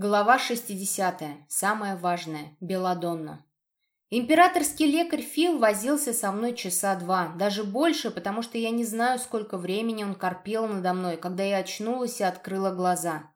Глава 60. Самое важное. Беладонна. Императорский лекарь Фил возился со мной часа два, даже больше, потому что я не знаю, сколько времени он корпел надо мной, когда я очнулась и открыла глаза.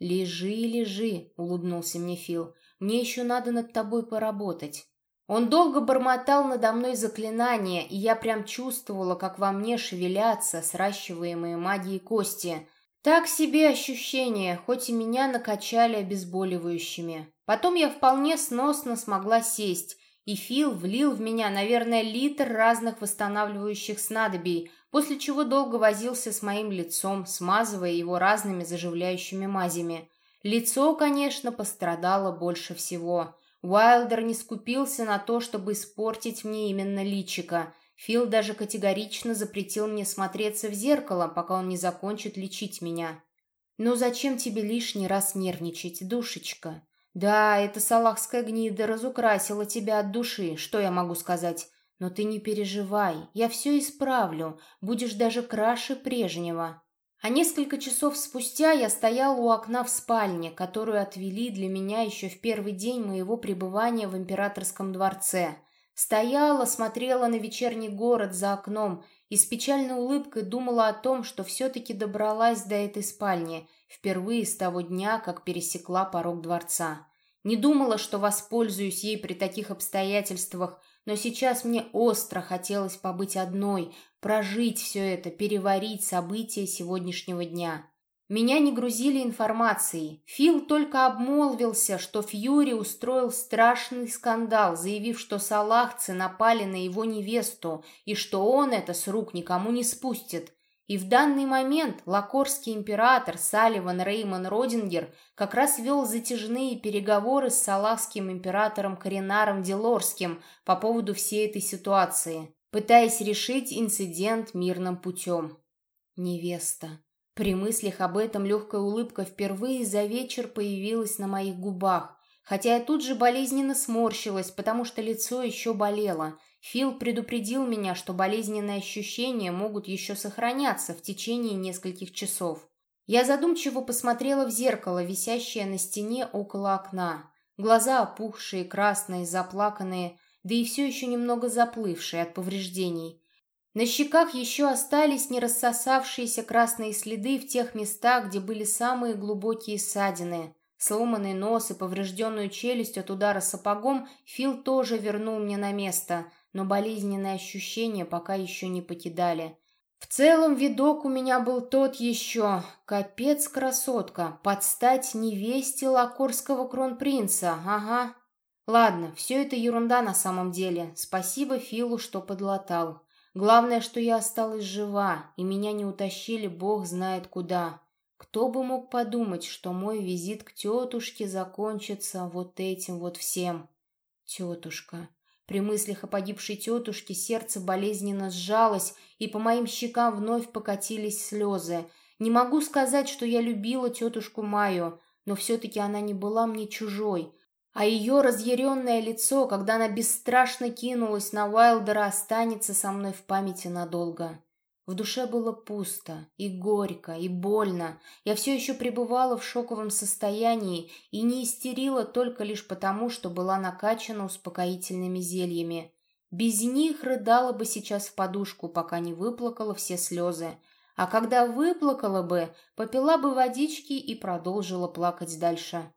«Лежи, лежи», — улыбнулся мне Фил, — «мне еще надо над тобой поработать». Он долго бормотал надо мной заклинания, и я прям чувствовала, как во мне шевелятся сращиваемые магией кости — так себе ощущение, хоть и меня накачали обезболивающими. Потом я вполне сносно смогла сесть, и Фил влил в меня, наверное, литр разных восстанавливающих снадобий, после чего долго возился с моим лицом, смазывая его разными заживляющими мазями. Лицо, конечно, пострадало больше всего. Уайлдер не скупился на то, чтобы испортить мне именно личико. Фил даже категорично запретил мне смотреться в зеркало, пока он не закончит лечить меня. «Ну зачем тебе лишний раз нервничать, душечка? Да, эта салахская гнида разукрасила тебя от души, что я могу сказать? Но ты не переживай, я все исправлю, будешь даже краше прежнего». А несколько часов спустя я стоял у окна в спальне, которую отвели для меня еще в первый день моего пребывания в императорском дворце – Стояла, смотрела на вечерний город за окном и с печальной улыбкой думала о том, что все-таки добралась до этой спальни, впервые с того дня, как пересекла порог дворца. Не думала, что воспользуюсь ей при таких обстоятельствах, но сейчас мне остро хотелось побыть одной, прожить все это, переварить события сегодняшнего дня. Меня не грузили информацией. Фил только обмолвился, что Фьюри устроил страшный скандал, заявив, что салахцы напали на его невесту и что он это с рук никому не спустит. И в данный момент лакорский император Салливан Реймон Родингер как раз вел затяжные переговоры с салахским императором Коринаром Делорским по поводу всей этой ситуации, пытаясь решить инцидент мирным путем. Невеста. При мыслях об этом легкая улыбка впервые за вечер появилась на моих губах, хотя я тут же болезненно сморщилась, потому что лицо еще болело. Фил предупредил меня, что болезненные ощущения могут еще сохраняться в течение нескольких часов. Я задумчиво посмотрела в зеркало, висящее на стене около окна. Глаза опухшие, красные, заплаканные, да и все еще немного заплывшие от повреждений. На щеках еще остались не рассосавшиеся красные следы в тех местах, где были самые глубокие ссадины. Сломанный нос и поврежденную челюсть от удара сапогом Фил тоже вернул мне на место, но болезненные ощущения пока еще не покидали. В целом видок у меня был тот еще. Капец, красотка, подстать невесте лакорского кронпринца, ага. Ладно, все это ерунда на самом деле. Спасибо Филу, что подлатал. Главное, что я осталась жива, и меня не утащили бог знает куда. Кто бы мог подумать, что мой визит к тетушке закончится вот этим вот всем? Тетушка. При мыслях о погибшей тетушке сердце болезненно сжалось, и по моим щекам вновь покатились слезы. Не могу сказать, что я любила тетушку Майю, но все-таки она не была мне чужой. А ее разъяренное лицо, когда она бесстрашно кинулась на Уайлдера, останется со мной в памяти надолго. В душе было пусто, и горько, и больно. Я все еще пребывала в шоковом состоянии и не истерила только лишь потому, что была накачана успокоительными зельями. Без них рыдала бы сейчас в подушку, пока не выплакала все слезы. А когда выплакала бы, попила бы водички и продолжила плакать дальше.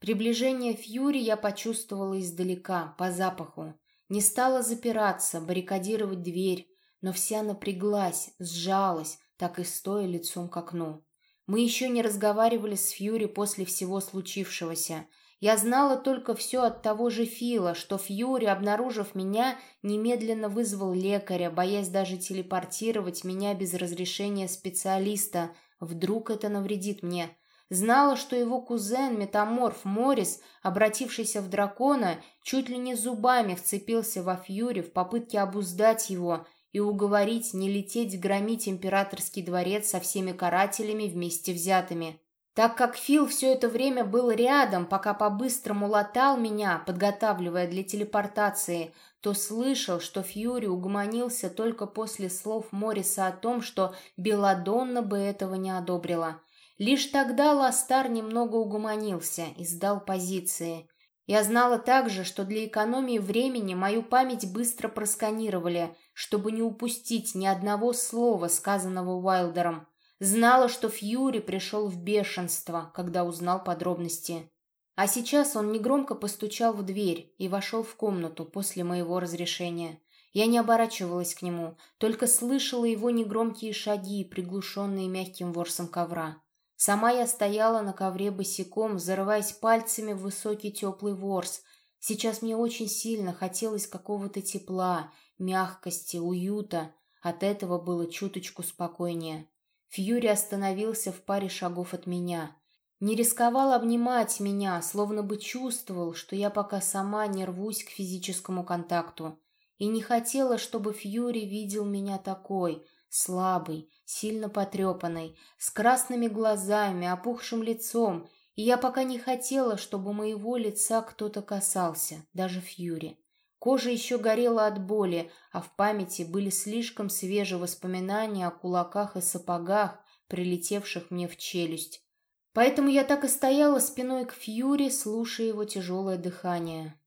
Приближение Фьюри я почувствовала издалека, по запаху. Не стала запираться, баррикадировать дверь, но вся напряглась, сжалась, так и стоя лицом к окну. Мы еще не разговаривали с Фьюри после всего случившегося. Я знала только все от того же Фила, что Фьюри, обнаружив меня, немедленно вызвал лекаря, боясь даже телепортировать меня без разрешения специалиста. Вдруг это навредит мне. Знала, что его кузен, метаморф Морис, обратившийся в дракона, чуть ли не зубами вцепился во Фьюри в попытке обуздать его и уговорить не лететь громить императорский дворец со всеми карателями вместе взятыми. Так как Фил все это время был рядом, пока по-быстрому латал меня, подготавливая для телепортации, то слышал, что Фьюри угомонился только после слов Мориса о том, что Беладонна бы этого не одобрила. Лишь тогда Ластар немного угуманился и сдал позиции. Я знала также, что для экономии времени мою память быстро просканировали, чтобы не упустить ни одного слова, сказанного Уайлдером. Знала, что Фьюри пришел в бешенство, когда узнал подробности. А сейчас он негромко постучал в дверь и вошел в комнату после моего разрешения. Я не оборачивалась к нему, только слышала его негромкие шаги, приглушенные мягким ворсом ковра. Сама я стояла на ковре босиком, зарываясь пальцами в высокий теплый ворс. Сейчас мне очень сильно хотелось какого-то тепла, мягкости, уюта. От этого было чуточку спокойнее. Фьюри остановился в паре шагов от меня. Не рисковал обнимать меня, словно бы чувствовал, что я пока сама не рвусь к физическому контакту и не хотела, чтобы Фьюри видел меня такой, слабый, сильно потрепанной, с красными глазами, опухшим лицом, и я пока не хотела, чтобы моего лица кто-то касался, даже Фьюри. Кожа еще горела от боли, а в памяти были слишком свежие воспоминания о кулаках и сапогах, прилетевших мне в челюсть. Поэтому я так и стояла спиной к Фьюри, слушая его тяжелое дыхание.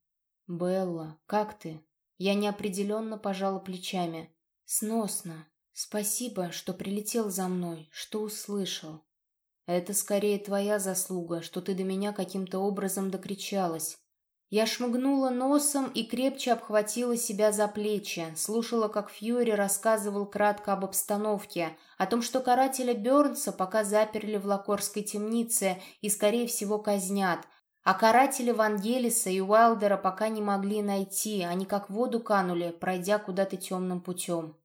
«Белла, как ты?» Я неопределенно пожала плечами. «Сносно. Спасибо, что прилетел за мной, что услышал. Это скорее твоя заслуга, что ты до меня каким-то образом докричалась. Я шмыгнула носом и крепче обхватила себя за плечи, слушала, как Фьюри рассказывал кратко об обстановке, о том, что карателя Бёрнса пока заперли в Лакорской темнице и, скорее всего, казнят, а каратели Вангелиса и Уайлдера пока не могли найти, они как в воду канули, пройдя куда-то темным путем.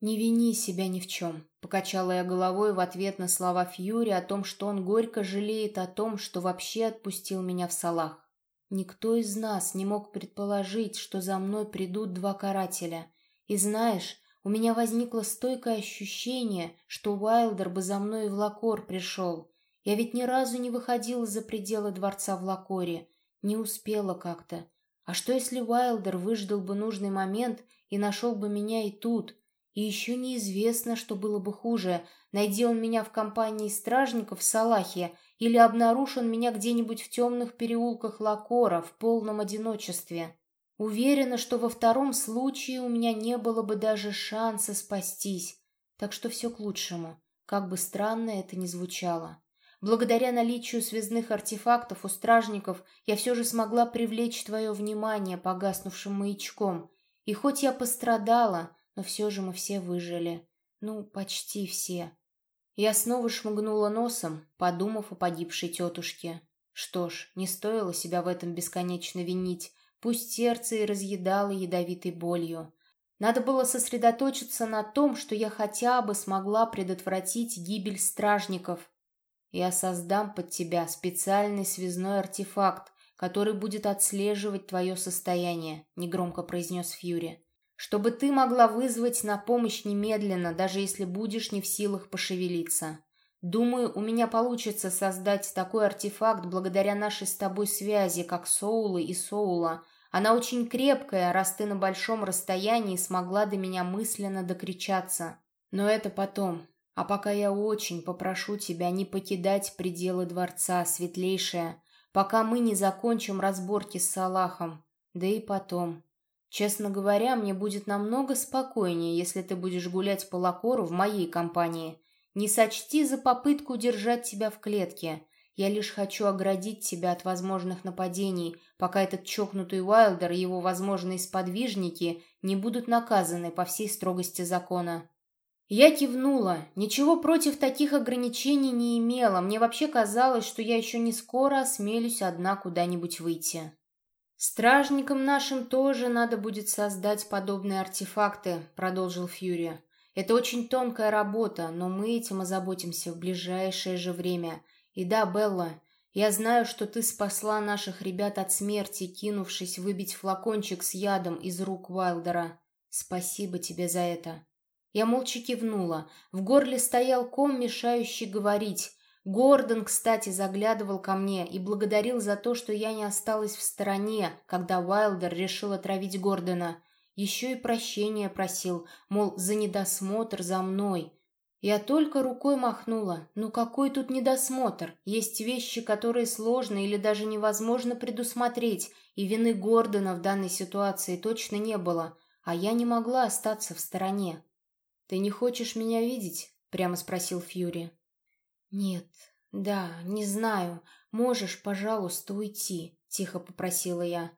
«Не вини себя ни в чем», — покачала я головой в ответ на слова Фьюри о том, что он горько жалеет о том, что вообще отпустил меня в салах. Никто из нас не мог предположить, что за мной придут два карателя. И знаешь, у меня возникло стойкое ощущение, что Уайлдер бы за мной и в Лакор пришел. Я ведь ни разу не выходила за пределы дворца в Лакоре. Не успела как-то. А что, если Уайлдер выждал бы нужный момент и нашел бы меня и тут? И еще неизвестно, что было бы хуже. Найди он меня в компании стражников в Салахе или обнаружен меня где-нибудь в темных переулках Лакора в полном одиночестве. Уверена, что во втором случае у меня не было бы даже шанса спастись. Так что все к лучшему, как бы странно это ни звучало. Благодаря наличию связных артефактов у стражников я все же смогла привлечь твое внимание погаснувшим маячком. И хоть я пострадала, но все же мы все выжили. Ну, почти все. Я снова шмыгнула носом, подумав о погибшей тетушке. Что ж, не стоило себя в этом бесконечно винить, пусть сердце и разъедало ядовитой болью. Надо было сосредоточиться на том, что я хотя бы смогла предотвратить гибель стражников, я создам под тебя специальный связной артефакт, который будет отслеживать твое состояние», — негромко произнес Фьюри. «Чтобы ты могла вызвать на помощь немедленно, даже если будешь не в силах пошевелиться. Думаю, у меня получится создать такой артефакт благодаря нашей с тобой связи, как Соулы и Соула. Она очень крепкая, раз ты на большом расстоянии смогла до меня мысленно докричаться. Но это потом. А пока я очень попрошу тебя не покидать пределы дворца, светлейшая, пока мы не закончим разборки с Салахом. Да и потом. Честно говоря, мне будет намного спокойнее, если ты будешь гулять по Лакору в моей компании. Не сочти за попытку держать тебя в клетке. Я лишь хочу оградить тебя от возможных нападений, пока этот чокнутый Уайлдер и его возможные сподвижники не будут наказаны по всей строгости закона. Я кивнула. Ничего против таких ограничений не имела. Мне вообще казалось, что я еще не скоро осмелюсь одна куда-нибудь выйти. «Стражникам нашим тоже надо будет создать подобные артефакты», — продолжил Фьюри. «Это очень тонкая работа, но мы этим озаботимся в ближайшее же время. И да, Белла, я знаю, что ты спасла наших ребят от смерти, кинувшись выбить флакончик с ядом из рук Уайлдера. Спасибо тебе за это». Я молча кивнула. В горле стоял ком, мешающий говорить. Гордон, кстати, заглядывал ко мне и благодарил за то, что я не осталась в стороне, когда Уайлдер решил отравить Гордона. Еще и прощения просил, мол, за недосмотр за мной. Я только рукой махнула. Ну какой тут недосмотр? Есть вещи, которые сложно или даже невозможно предусмотреть, и вины Гордона в данной ситуации точно не было, а я не могла остаться в стороне. «Ты не хочешь меня видеть?» — прямо спросил Фьюри. «Нет, да, не знаю. Можешь, пожалуйста, уйти», — тихо попросила я.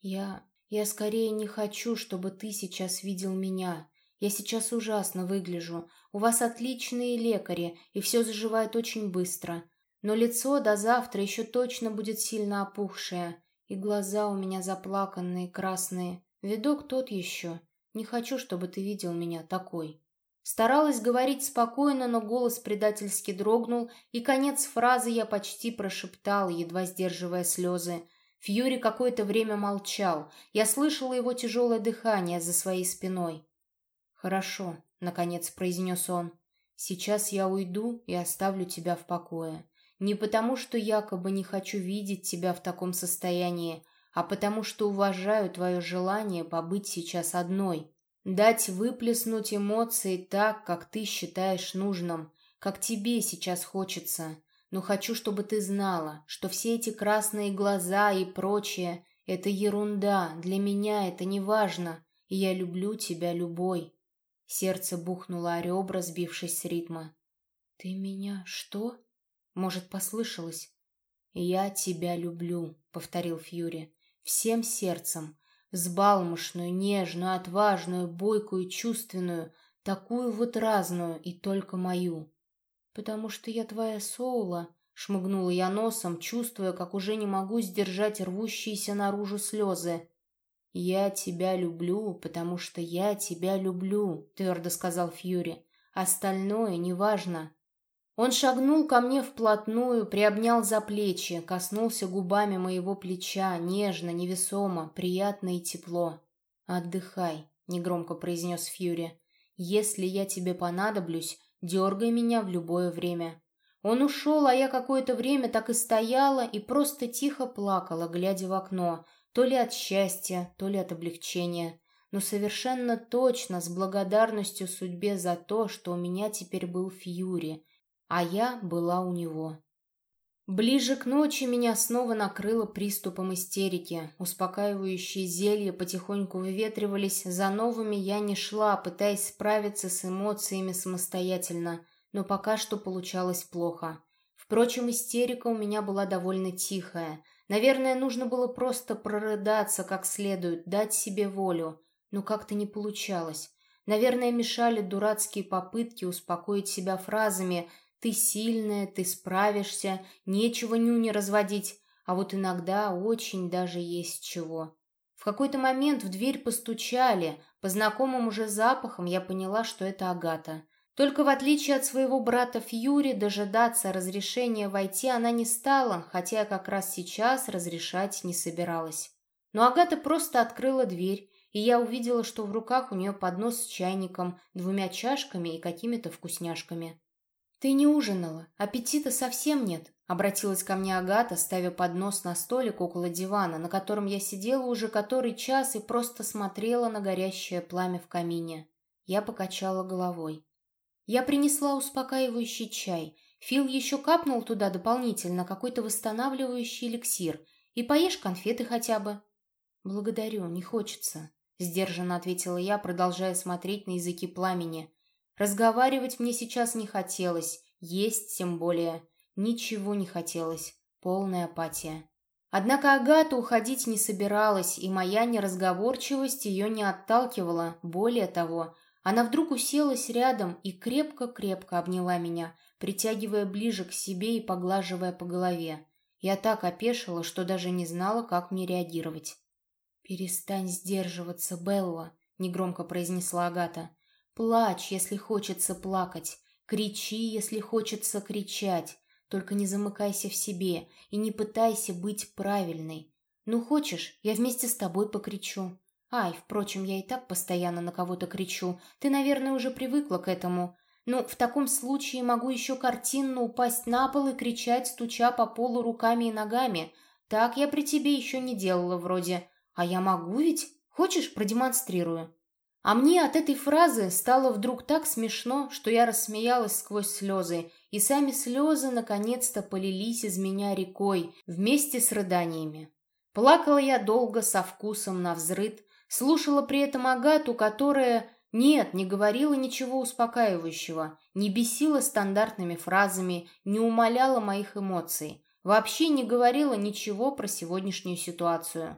«Я... я скорее не хочу, чтобы ты сейчас видел меня. Я сейчас ужасно выгляжу. У вас отличные лекари, и все заживает очень быстро. Но лицо до завтра еще точно будет сильно опухшее, и глаза у меня заплаканные, красные. Видок тот еще. Не хочу, чтобы ты видел меня такой». Старалась говорить спокойно, но голос предательски дрогнул, и конец фразы я почти прошептал, едва сдерживая слезы. Фьюри какое-то время молчал. Я слышала его тяжелое дыхание за своей спиной. «Хорошо», — наконец произнес он. «Сейчас я уйду и оставлю тебя в покое. Не потому, что якобы не хочу видеть тебя в таком состоянии, а потому, что уважаю твое желание побыть сейчас одной. Дать выплеснуть эмоции так, как ты считаешь нужным, как тебе сейчас хочется. Но хочу, чтобы ты знала, что все эти красные глаза и прочее — это ерунда, для меня это не важно, и я люблю тебя любой. Сердце бухнуло о ребра, сбившись с ритма. «Ты меня что?» Может, послышалось? «Я тебя люблю», — повторил Фьюри. «Всем сердцем. Взбалмошную, нежную, отважную, бойкую, чувственную. Такую вот разную и только мою». «Потому что я твоя Соула», — шмыгнула я носом, чувствуя, как уже не могу сдержать рвущиеся наружу слезы. «Я тебя люблю, потому что я тебя люблю», — твердо сказал Фьюри. «Остальное неважно». Он шагнул ко мне вплотную, приобнял за плечи, коснулся губами моего плеча, нежно, невесомо, приятно и тепло. «Отдыхай», — негромко произнес Фьюри. «Если я тебе понадоблюсь, дергай меня в любое время». Он ушел, а я какое-то время так и стояла и просто тихо плакала, глядя в окно, то ли от счастья, то ли от облегчения, но совершенно точно с благодарностью судьбе за то, что у меня теперь был Фьюри, а я была у него. Ближе к ночи меня снова накрыло приступом истерики. Успокаивающие зелья потихоньку выветривались, за новыми я не шла, пытаясь справиться с эмоциями самостоятельно, но пока что получалось плохо. Впрочем, истерика у меня была довольно тихая – Наверное, нужно было просто прорыдаться как следует, дать себе волю. Но как-то не получалось. Наверное, мешали дурацкие попытки успокоить себя фразами «ты сильная, ты справишься, нечего нюни разводить», а вот иногда очень даже есть чего. В какой-то момент в дверь постучали. По знакомым уже запахам я поняла, что это Агата. Только в отличие от своего брата Фьюри, дожидаться разрешения войти она не стала, хотя как раз сейчас разрешать не собиралась. Но Агата просто открыла дверь, и я увидела, что в руках у нее поднос с чайником, двумя чашками и какими-то вкусняшками. «Ты не ужинала, аппетита совсем нет», — обратилась ко мне Агата, ставя поднос на столик около дивана, на котором я сидела уже который час и просто смотрела на горящее пламя в камине. Я покачала головой. Я принесла успокаивающий чай. Фил еще капнул туда дополнительно какой-то восстанавливающий эликсир. И поешь конфеты хотя бы. Благодарю, не хочется, сдержанно ответила я, продолжая смотреть на языки пламени. Разговаривать мне сейчас не хотелось, есть тем более. Ничего не хотелось. Полная апатия. Однако Агата уходить не собиралась, и моя неразговорчивость ее не отталкивала. Более того, она вдруг уселась рядом и крепко-крепко обняла меня, притягивая ближе к себе и поглаживая по голове. Я так опешила, что даже не знала, как мне реагировать. «Перестань сдерживаться, Белла», — негромко произнесла Агата. «Плачь, если хочется плакать. Кричи, если хочется кричать. Только не замыкайся в себе и не пытайся быть правильной. Ну, хочешь, я вместе с тобой покричу. Ай, впрочем, я и так постоянно на кого-то кричу. Ты, наверное, уже привыкла к этому. Ну, в таком случае могу еще картинно упасть на пол и кричать, стуча по полу руками и ногами. Так я при тебе еще не делала вроде. А я могу ведь? Хочешь, продемонстрирую?» А мне от этой фразы стало вдруг так смешно, что я рассмеялась сквозь слезы, и сами слезы наконец-то полились из меня рекой вместе с рыданиями. Плакала я долго, со вкусом, на взрыд, слушала при этом Агату, которая, нет, не говорила ничего успокаивающего, не бесила стандартными фразами, не умаляла моих эмоций, вообще не говорила ничего про сегодняшнюю ситуацию.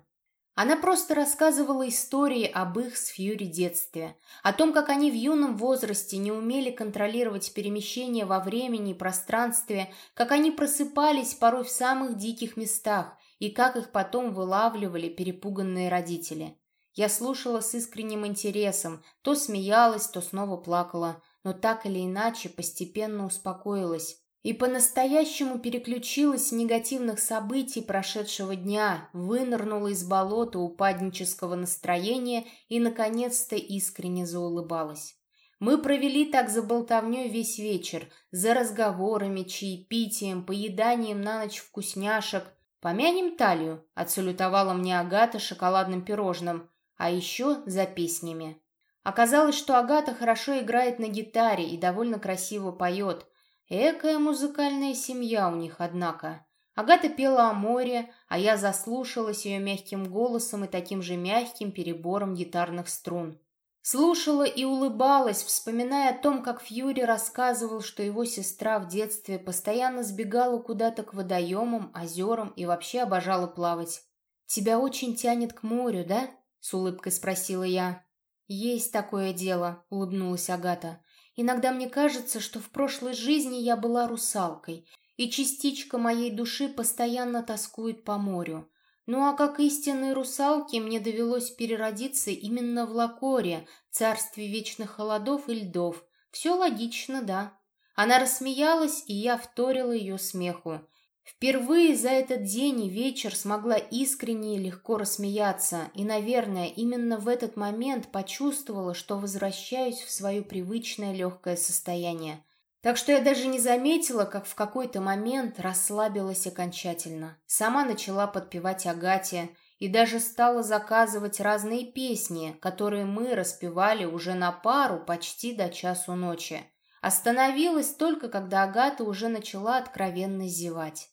Она просто рассказывала истории об их с Фьюри детстве, о том, как они в юном возрасте не умели контролировать перемещения во времени и пространстве, как они просыпались порой в самых диких местах и как их потом вылавливали перепуганные родители. Я слушала с искренним интересом, то смеялась, то снова плакала, но так или иначе постепенно успокоилась и по-настоящему переключилась с негативных событий прошедшего дня, вынырнула из болота упаднического настроения и, наконец-то, искренне заулыбалась. Мы провели так за болтовней весь вечер, за разговорами, чаепитием, поеданием на ночь вкусняшек. «Помянем талию», — отсалютовала мне Агата шоколадным пирожным, а еще за песнями. Оказалось, что Агата хорошо играет на гитаре и довольно красиво поет — Экая музыкальная семья у них, однако. Агата пела о море, а я заслушалась ее мягким голосом и таким же мягким перебором гитарных струн. Слушала и улыбалась, вспоминая о том, как Фьюри рассказывал, что его сестра в детстве постоянно сбегала куда-то к водоемам, озерам и вообще обожала плавать. «Тебя очень тянет к морю, да?» — с улыбкой спросила я. «Есть такое дело», — улыбнулась Агата. Иногда мне кажется, что в прошлой жизни я была русалкой, и частичка моей души постоянно тоскует по морю. Ну а как истинной русалке мне довелось переродиться именно в Лакоре, царстве вечных холодов и льдов. Все логично, да. Она рассмеялась, и я вторила ее смеху. Впервые за этот день и вечер смогла искренне и легко рассмеяться, и, наверное, именно в этот момент почувствовала, что возвращаюсь в свое привычное легкое состояние. Так что я даже не заметила, как в какой-то момент расслабилась окончательно. Сама начала подпевать Агате и даже стала заказывать разные песни, которые мы распевали уже на пару почти до часу ночи. Остановилась только, когда Агата уже начала откровенно зевать.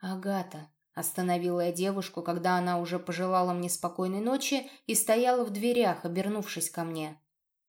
«Агата», — остановила я девушку, когда она уже пожелала мне спокойной ночи и стояла в дверях, обернувшись ко мне.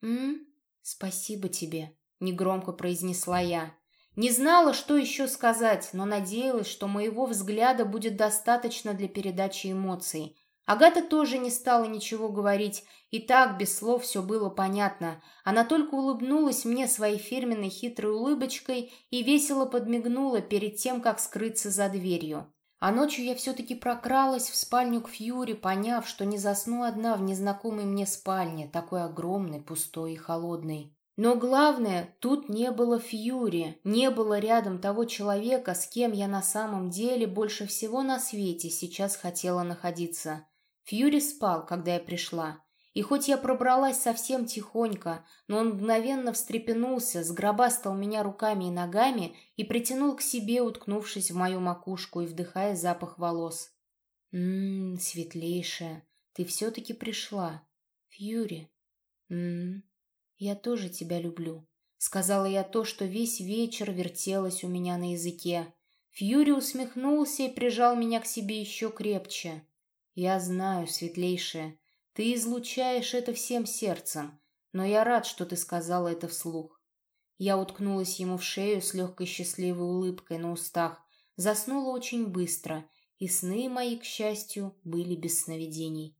«М? Спасибо тебе», — негромко произнесла я. Не знала, что еще сказать, но надеялась, что моего взгляда будет достаточно для передачи эмоций. Агата тоже не стала ничего говорить, и так без слов все было понятно. Она только улыбнулась мне своей фирменной хитрой улыбочкой и весело подмигнула перед тем, как скрыться за дверью. А ночью я все-таки прокралась в спальню к Фьюри, поняв, что не засну одна в незнакомой мне спальне, такой огромной, пустой и холодной. Но главное, тут не было Фьюри, не было рядом того человека, с кем я на самом деле больше всего на свете сейчас хотела находиться. Фьюри спал, когда я пришла. И хоть я пробралась совсем тихонько, но он мгновенно встрепенулся, сгробастал меня руками и ногами и притянул к себе, уткнувшись в мою макушку и вдыхая запах волос. «Ммм, светлейшая, ты все-таки пришла. Фьюри. Ммм, я тоже тебя люблю», — сказала я то, что весь вечер вертелось у меня на языке. Фьюри усмехнулся и прижал меня к себе еще крепче. Я знаю, светлейшая, ты излучаешь это всем сердцем, но я рад, что ты сказала это вслух. Я уткнулась ему в шею с легкой счастливой улыбкой на устах, заснула очень быстро, и сны мои, к счастью, были без сновидений.